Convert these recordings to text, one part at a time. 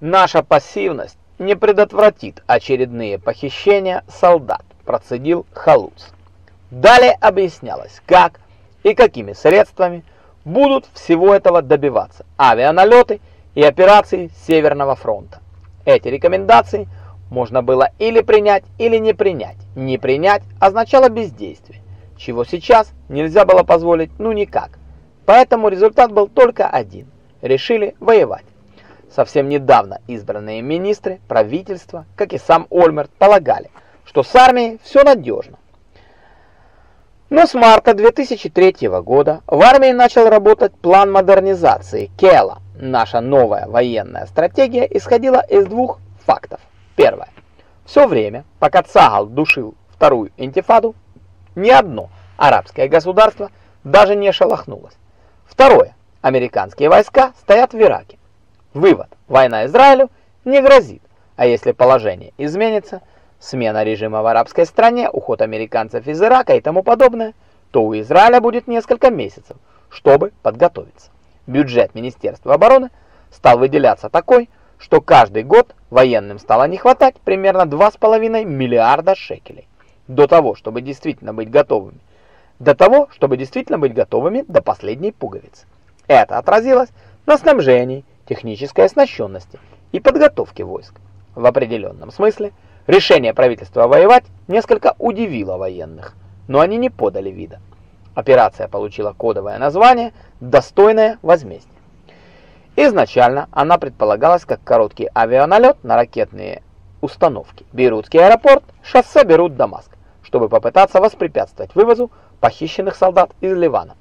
Наша пассивность не предотвратит очередные похищения солдат, процедил Халуц. Далее объяснялось, как и какими средствами будут всего этого добиваться авианалеты и операции Северного фронта. Эти рекомендации можно было или принять, или не принять. Не принять означало бездействие, чего сейчас нельзя было позволить ну никак. Поэтому результат был только один. Решили воевать. Совсем недавно избранные министры, правительства, как и сам Ольмерт, полагали, что с армией все надежно. Но с марта 2003 года в армии начал работать план модернизации Кела. Наша новая военная стратегия исходила из двух фактов. Первое. Все время, пока Цагал душил вторую интифаду, ни одно арабское государство даже не шелохнулось. Второе. Американские войска стоят в Ираке. Вывод. Война Израилю не грозит, а если положение изменится, смена режима в арабской стране, уход американцев из Ирака и тому подобное, то у Израиля будет несколько месяцев, чтобы подготовиться. Бюджет Министерства обороны стал выделяться такой, что каждый год военным стало не хватать примерно 2,5 миллиарда шекелей. До того, чтобы действительно быть готовыми. До того, чтобы действительно быть готовыми до последней пуговицы. Это отразилось на снабжении, технической оснащенности и подготовке войск. В определенном смысле решение правительства воевать несколько удивило военных, но они не подали вида. Операция получила кодовое название «Достойное возмездие». Изначально она предполагалась как короткий авианалет на ракетные установки. Бейрутский аэропорт, шоссе Бейрут-Дамаск, чтобы попытаться воспрепятствовать вывозу похищенных солдат из Ливана.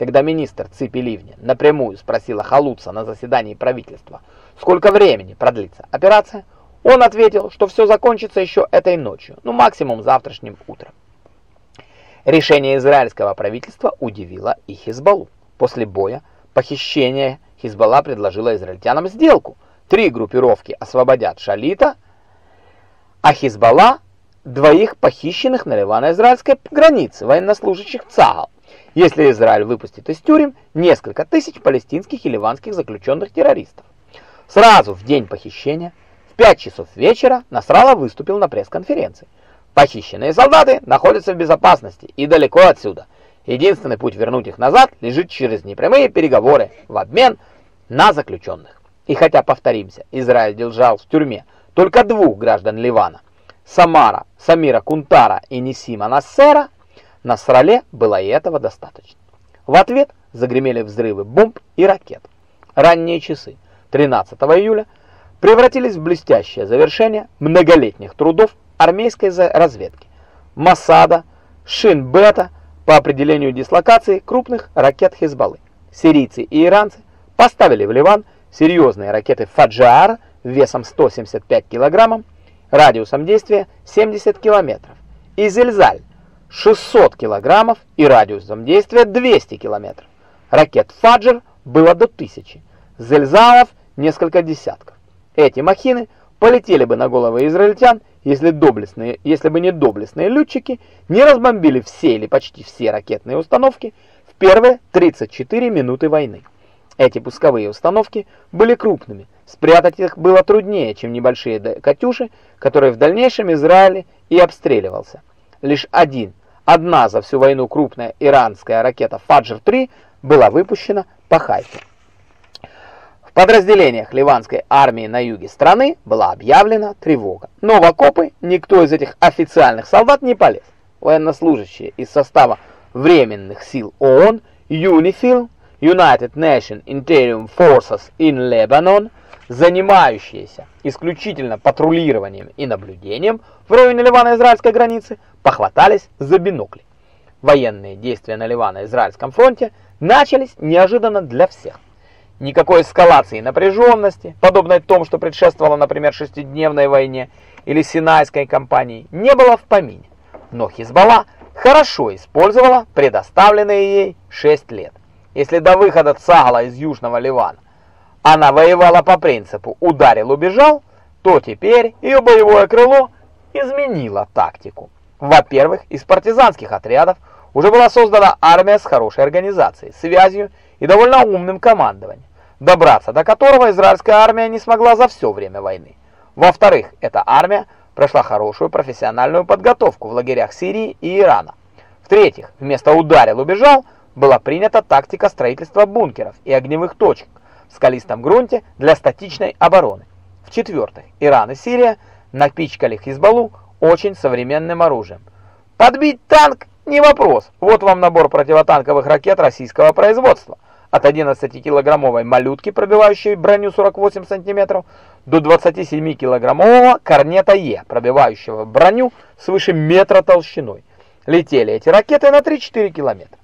Когда министр Ципи Ливни напрямую спросила Халуца на заседании правительства, сколько времени продлится операция, он ответил, что все закончится еще этой ночью, ну максимум завтрашним утром. Решение израильского правительства удивило и Хизбаллу. После боя похищения Хизбалла предложила израильтянам сделку. Три группировки освободят Шалита, а Хизбалла двоих похищенных на ливано-израильской границе военнослужащих ЦАГАЛ если Израиль выпустит из тюрем несколько тысяч палестинских и ливанских заключенных террористов. Сразу в день похищения, в 5 часов вечера, Насралла выступил на пресс-конференции. Похищенные солдаты находятся в безопасности и далеко отсюда. Единственный путь вернуть их назад лежит через непрямые переговоры в обмен на заключенных. И хотя, повторимся, Израиль держал в тюрьме только двух граждан Ливана, Самара, Самира Кунтара и Нисима Нассера, Насрале было и этого достаточно. В ответ загремели взрывы бомб и ракет. Ранние часы 13 июля превратились в блестящее завершение многолетних трудов армейской разведки. Масада, Шин-Бета по определению дислокации крупных ракет Хизбаллы. Сирийцы и иранцы поставили в Ливан серьезные ракеты Фаджар весом 175 килограммов, радиусом действия 70 километров, и Зельзаль 600 килограммов и радиусом действия 200 километров. Ракет «Фаджер» было до тысячи, «Зельзалов» несколько десятков. Эти махины полетели бы на головы израильтян, если, доблестные, если бы не доблестные летчики не разбомбили все или почти все ракетные установки в первые 34 минуты войны. Эти пусковые установки были крупными, спрятать их было труднее, чем небольшие «Катюши», которые в дальнейшем Израиль и обстреливался. Лишь один Одна за всю войну крупная иранская ракета «Фаджр-3» была выпущена по Хайфе. В подразделениях ливанской армии на юге страны была объявлена тревога. Но в окопы никто из этих официальных солдат не полез. Военнослужащие из состава временных сил ООН UNIFIL, United Nations Interim Forces in Lebanon, занимающиеся исключительно патрулированием и наблюдением в районе Ливано-Израильской границы, похватались за бинокли. Военные действия на Ливано-Израильском фронте начались неожиданно для всех. Никакой эскалации напряженности, подобной тому, что предшествовало, например, шестидневной войне или Синайской кампании, не было в помине. Но Хизбалла хорошо использовала предоставленные ей 6 лет. Если до выхода Цагала из Южного Ливана она воевала по принципу «ударил-убежал», то теперь ее боевое крыло изменило тактику. Во-первых, из партизанских отрядов уже была создана армия с хорошей организацией, связью и довольно умным командованием. добраться до которого израильская армия не смогла за все время войны. Во-вторых, эта армия прошла хорошую профессиональную подготовку в лагерях Сирии и Ирана. В-третьих, вместо ударил убежал была принята тактика строительства бункеров и огневых точек в скалистом грунте для статичной обороны. В-четвертых, Иран и Сирия напичкали Хизбаллу очень современным оружием. Подбить танк не вопрос. Вот вам набор противотанковых ракет российского производства. От 11-килограммовой малютки, пробивающей броню 48 сантиметров, до 27-килограммового корнета Е, пробивающего броню свыше метра толщиной. Летели эти ракеты на 3-4 километра.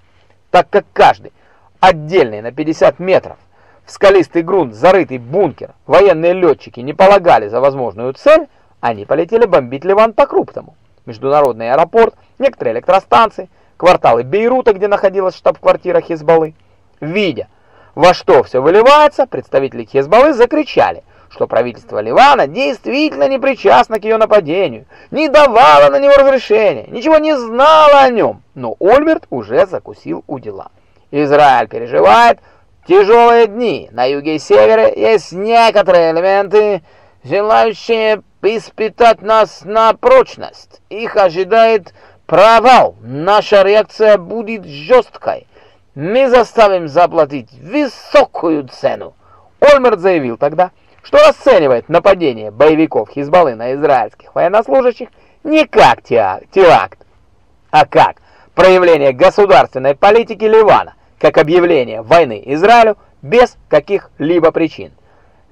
Так как каждый отдельный на 50 метров в скалистый грунт зарытый бункер военные летчики не полагали за возможную цель, они полетели бомбить Ливан по-крупному. Международный аэропорт, некоторые электростанции, кварталы Бейрута, где находилась штаб-квартира Хизбаллы. Видя, во что все выливается, представители Хизбаллы закричали, что правительство Ливана действительно не причастно к ее нападению, не давало на него разрешения, ничего не знало о нем. Но Ольмерт уже закусил у дела. Израиль переживает, тяжелые дни. На юге и севере есть некоторые элементы, желающие испытать нас на прочность. Их ожидает провал. Наша реакция будет жесткой. Мы заставим заплатить высокую цену. Ольмерт заявил тогда, что расценивает нападение боевиков Хизбаллы на израильских военнослужащих не как теракт, а как проявление государственной политики Ливана – как объявление войны Израилю без каких-либо причин.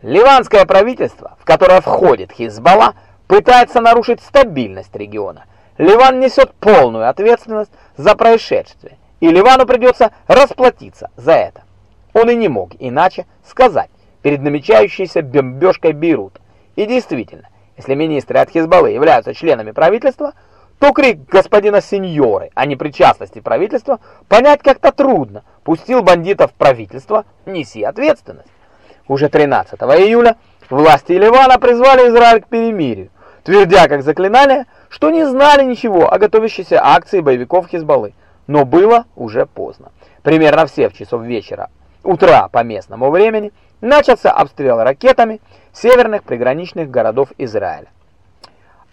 Ливанское правительство, в которое входит Хизбалла, пытается нарушить стабильность региона. Ливан несет полную ответственность за происшествие, и Ливану придется расплатиться за это. Он и не мог иначе сказать перед намечающейся бомбежкой Бейрута. И действительно, если министры от Хизбаллы являются членами правительства, то крик господина сеньоры о непричастности правительства понять как-то трудно. Пустил бандитов в правительство, неси ответственность. Уже 13 июля власти Ливана призвали Израиль к перемирию, твердя как заклинание, что не знали ничего о готовящейся акции боевиков Хизбаллы. Но было уже поздно. Примерно в 7 часов вечера, утра по местному времени, начался обстрел ракетами северных приграничных городов Израиля.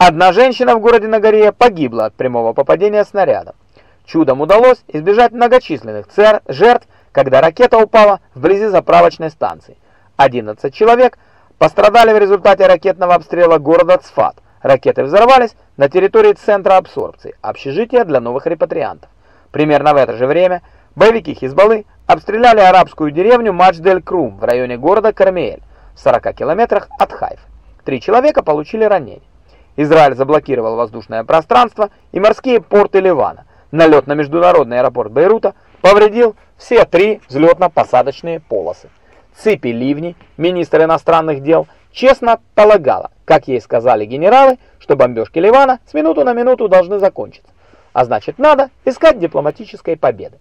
Одна женщина в городе Нагорье погибла от прямого попадения снаряда. Чудом удалось избежать многочисленных жертв, когда ракета упала вблизи заправочной станции. 11 человек пострадали в результате ракетного обстрела города Цфат. Ракеты взорвались на территории центра абсорбции, общежития для новых репатриантов. Примерно в это же время боевики Хизбаллы обстреляли арабскую деревню Мадж-дель-Крум в районе города Кармиэль, в 40 километрах от Хайфа. Три человека получили ранения. Израиль заблокировал воздушное пространство и морские порты Ливана. Налет на международный аэропорт Бейрута повредил все три взлетно-посадочные полосы. Ципи Ливни, министр иностранных дел, честно полагала, как ей сказали генералы, что бомбежки Ливана с минуту на минуту должны закончиться. А значит, надо искать дипломатической победы.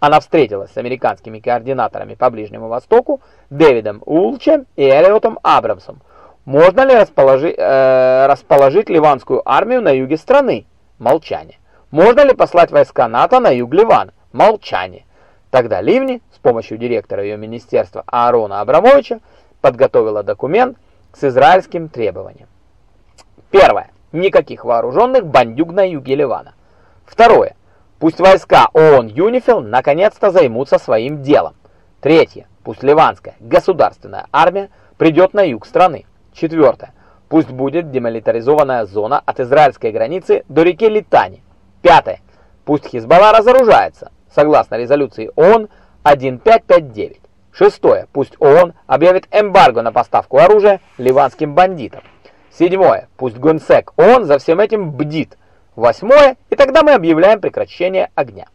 Она встретилась с американскими координаторами по Ближнему Востоку Дэвидом Улчем и Элиотом Абрамсом, можно ли расположить, э, расположить ливанскую армию на юге страны? Молчание. Можно ли послать войска НАТО на юг Ливана? Молчание. Тогда Ливни с помощью директора ее министерства Аарона Абрамовича подготовила документ с израильским требованием. Первое. Никаких вооруженных бандюг на юге Ливана. Второе. Пусть войска ООН ЮНИФИЛ наконец-то займутся своим делом. Третье. Пусть ливанская государственная армия придет на юг страны. Четвертое. Пусть будет демилитаризованная зона от израильской границы до реки Литани. Пятое. Пусть Хизбалла разоружается, согласно резолюции ООН 1559. Шестое. Пусть ООН объявит эмбарго на поставку оружия ливанским бандитам. Седьмое. Пусть Гонсек ООН за всем этим бдит. Восьмое. И тогда мы объявляем прекращение огня.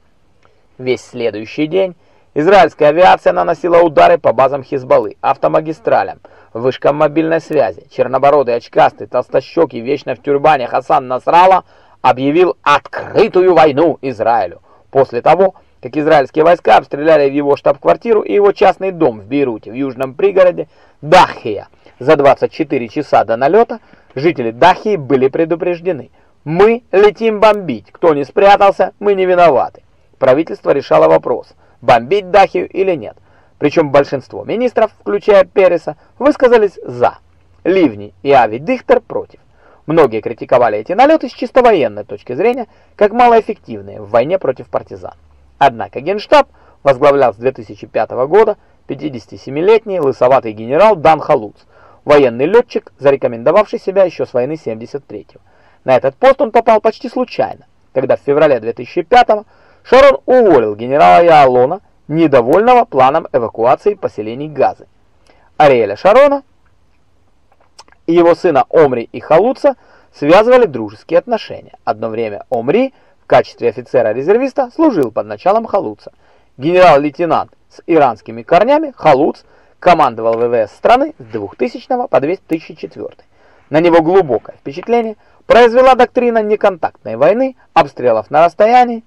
Весь следующий день израильская авиация наносила удары по базам Хизбаллы, автомагистралям, вышкам мобильной связи. Чернобородый, очкастый, толстощекий, вечно в тюрбане Хасан Насрала объявил открытую войну Израилю. После того, как израильские войска обстреляли его штаб-квартиру и его частный дом в Бейруте, в южном пригороде Дахия. За 24 часа до налета жители Дахии были предупреждены. Мы летим бомбить. Кто не спрятался, мы не виноваты. Правительство решало вопрос, бомбить Дахию или нет. Причем большинство министров, включая Переса, высказались «за». Ливни и Ави Дихтер против. Многие критиковали эти налеты с чисто военной точки зрения, как малоэффективные в войне против партизан. Однако Генштаб возглавлял с 2005 года 57-летний лысоватый генерал Дан Халуц, военный летчик, зарекомендовавший себя еще с войны 73-го. На этот пост он попал почти случайно, когда в феврале 2005-го Шарон уволил генерала Яалона, недовольного планом эвакуации поселений Газы. Ариэля Шарона и его сына Омри и Халуца связывали дружеские отношения. Одно время Омри в качестве офицера-резервиста служил под началом Халуца. Генерал-лейтенант с иранскими корнями Халуц командовал ВВС страны с 2000 по 2004. На него глубокое впечатление произвела доктрина неконтактной войны, обстрелов на расстоянии,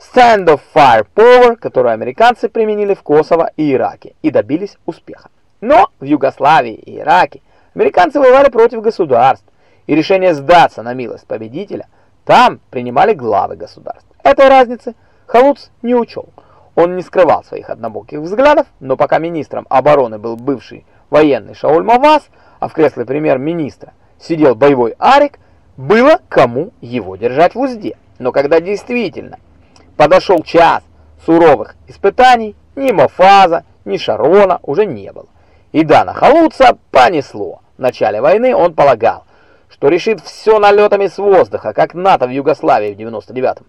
Stand of Firepower, которую американцы применили в Косово и Ираке и добились успеха. Но в Югославии и Ираке американцы воевали против государств, и решение сдаться на милость победителя там принимали главы государств. Этой разницы Халуц не учел. Он не скрывал своих однобоких взглядов, но пока министром обороны был бывший военный Шауль Мавас, а в кресле премьер-министра сидел боевой Арик, было кому его держать в узде. Но когда действительно подошел час суровых испытаний, ни Мафаза, ни Шарона уже не было. И Дана Халуца понесло. В начале войны он полагал, что решит все налетами с воздуха, как НАТО в Югославии в 99-м.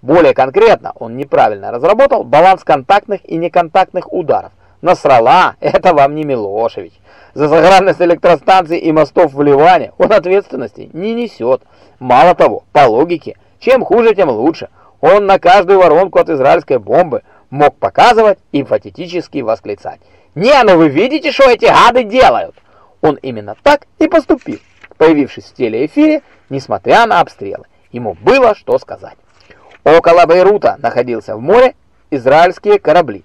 Более конкретно, он неправильно разработал баланс контактных и неконтактных ударов. Насрала, это вам не Милошевич. За сохранность электростанций и мостов в Ливане он ответственности не несет. Мало того, по логике, чем хуже, тем лучше. Он на каждую воронку от израильской бомбы мог показывать и патетически восклицать. «Не, ну вы видите, что эти гады делают?» Он именно так и поступил, появившись в телеэфире, несмотря на обстрелы. Ему было что сказать. Около Бейрута находился в море израильские корабли.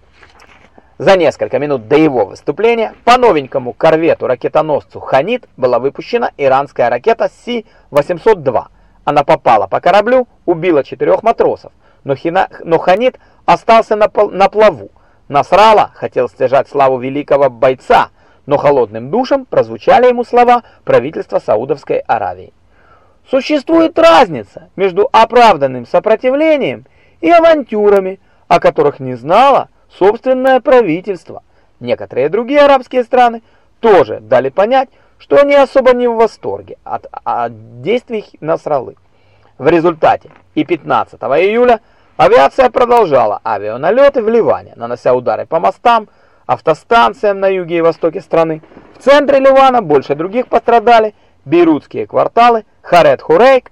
За несколько минут до его выступления по новенькому корвету-ракетоносцу «Ханит» была выпущена иранская ракета Си-802. Она попала по кораблю, убила четырех матросов, но, Хина, но «Ханит» остался на, на плаву. Насрала хотел стяжать славу великого бойца, но холодным душем прозвучали ему слова правительства Саудовской Аравии. Существует разница между оправданным сопротивлением и авантюрами, о которых не знало собственное правительство. Некоторые другие арабские страны тоже дали понять, что они особо не в восторге от, от действий Насраллы. В результате и 15 июля авиация продолжала авианалеты в Ливане, нанося удары по мостам, автостанциям на юге и востоке страны. В центре Ливана больше других пострадали бейрутские кварталы Харет-Хурейк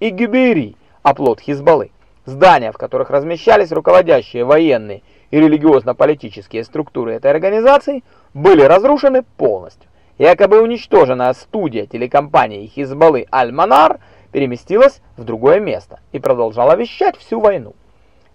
и Гюбейри, оплот Хизбаллы. Здания, в которых размещались руководящие военные и религиозно-политические структуры этой организации, были разрушены полностью. Якобы уничтоженная студия телекомпании Хизбаллы Аль-Манар переместилась в другое место и продолжала вещать всю войну.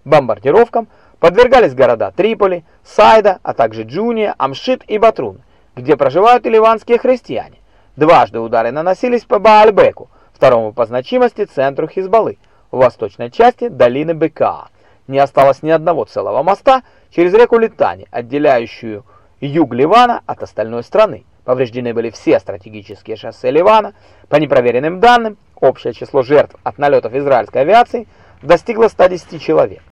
Бомбардировкам подвергались города Триполи, Сайда, а также Джуния, Амшит и Батрун, где проживают и ливанские христиане. Дважды удары наносились по Баальбеку, второму по значимости центру Хизбаллы, в восточной части долины Бекаа. Не осталось ни одного целого моста через реку Литани, отделяющую юг Ливана от остальной страны. Повреждены были все стратегические шоссе Ливана. По непроверенным данным, общее число жертв от налетов израильской авиации достигло 110 человек.